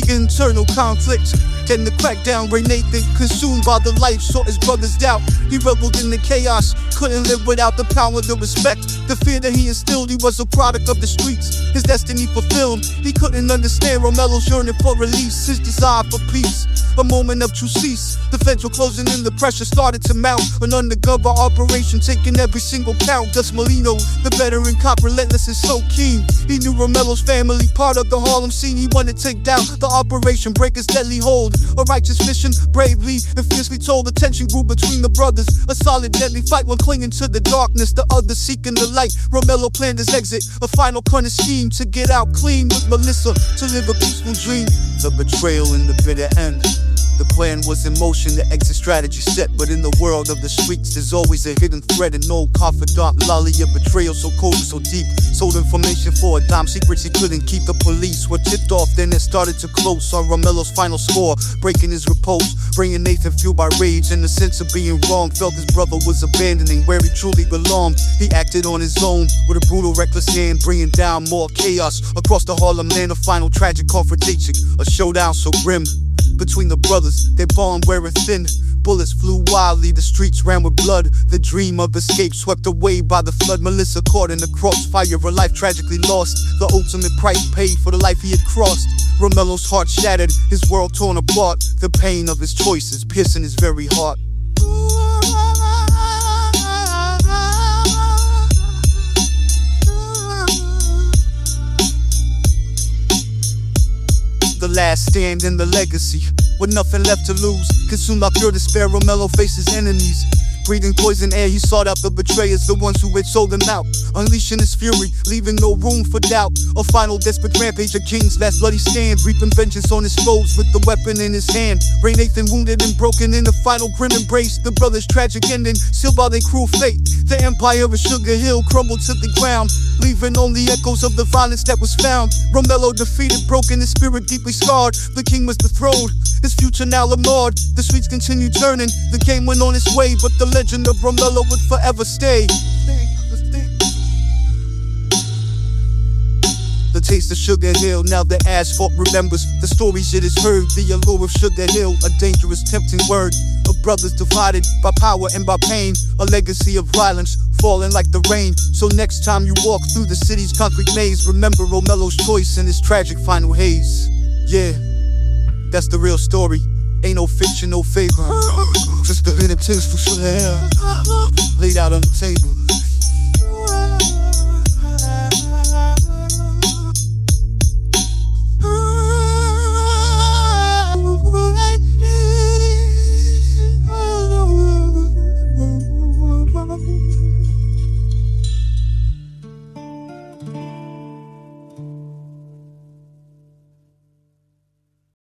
the internal conflicts. Then the crackdown, Raynathan, consumed by the life, sought his brother's doubt. He reveled in the chaos, couldn't live without the power, the respect. The fear that he instilled, he was a product of the streets. His destiny fulfilled, he couldn't understand Roemello's yearning for release, his desire for peace. A moment of true cease. The feds were closing in, the pressure started to mount. An undercover operation taking every single count. Gus Molino, the veteran cop, relentless and so keen. He knew Roemello's family, part of the Harlem scene. He wanted to take down the operation, break his deadly hold. A righteous mission, bravely and fiercely told. The tension grew between the brothers. A solid, deadly fight, one clinging to the darkness, the other seeking the light. Roemello planned his exit, a final cunning scheme to get out clean with Melissa to live a peaceful dream. The betrayal and the bitter end. The plan was in motion, the exit strategy set. But in the world of the streets, there's always a hidden threat. An old confidant, lolly, a betrayal so cold and so deep. Sold information for a dime, secrets he couldn't keep. The police were tipped off, then it started to close. On Roemello's final score, breaking his repose. Bringing Nathan fueled by rage and the sense of being wrong. Felt his brother was abandoning where he truly belonged. He acted on his own with a brutal, reckless hand, bringing down more chaos across the Harlem land. A final tragic confrontation, a showdown so grim between the brothers, their bond wearing thin. Bullets flew wildly, the streets ran with blood. The dream of escape swept away by the flood. Melissa caught in the crossfire, her life tragically lost. The ultimate price paid for the life he had crossed. Roemello's heart shattered, his world torn apart. The pain of his choices piercing his very heart. Last stand in the legacy. With nothing left to lose, consumed by pure despair, Mellow faces enemies. Breathing poison air, he sought out the betrayers, the ones who had sold him out. Unleashing his fury, leaving no room for doubt. A final desperate rampage, a king's last bloody stand. Reaping vengeance on his foes with the weapon in his hand. Raynathan wounded and broken in the final grim embrace. The brothers' tragic ending, sealed by their cruel fate. The empire of Sugar Hill crumbled to the ground, leaving only echoes of the violence that was found. Roemello defeated, broken, his spirit deeply scarred. The king was dethroned, his future now ignored. The streets continued turning, the game went on its way, but the legend of Roemello would forever stay. The taste of Sugar Hill, now the asphalt remembers the stories it has heard. The allure of Sugar Hill, a dangerous, tempting word. Of brothers divided by power and by pain. A legacy of violence falling like the rain. So next time you walk through the city's concrete maze, remember Roemello's choice and his tragic final haze. Yeah, that's the real story. Ain't no fiction, no fable. Just the hidden text for sure. Laid out on the table.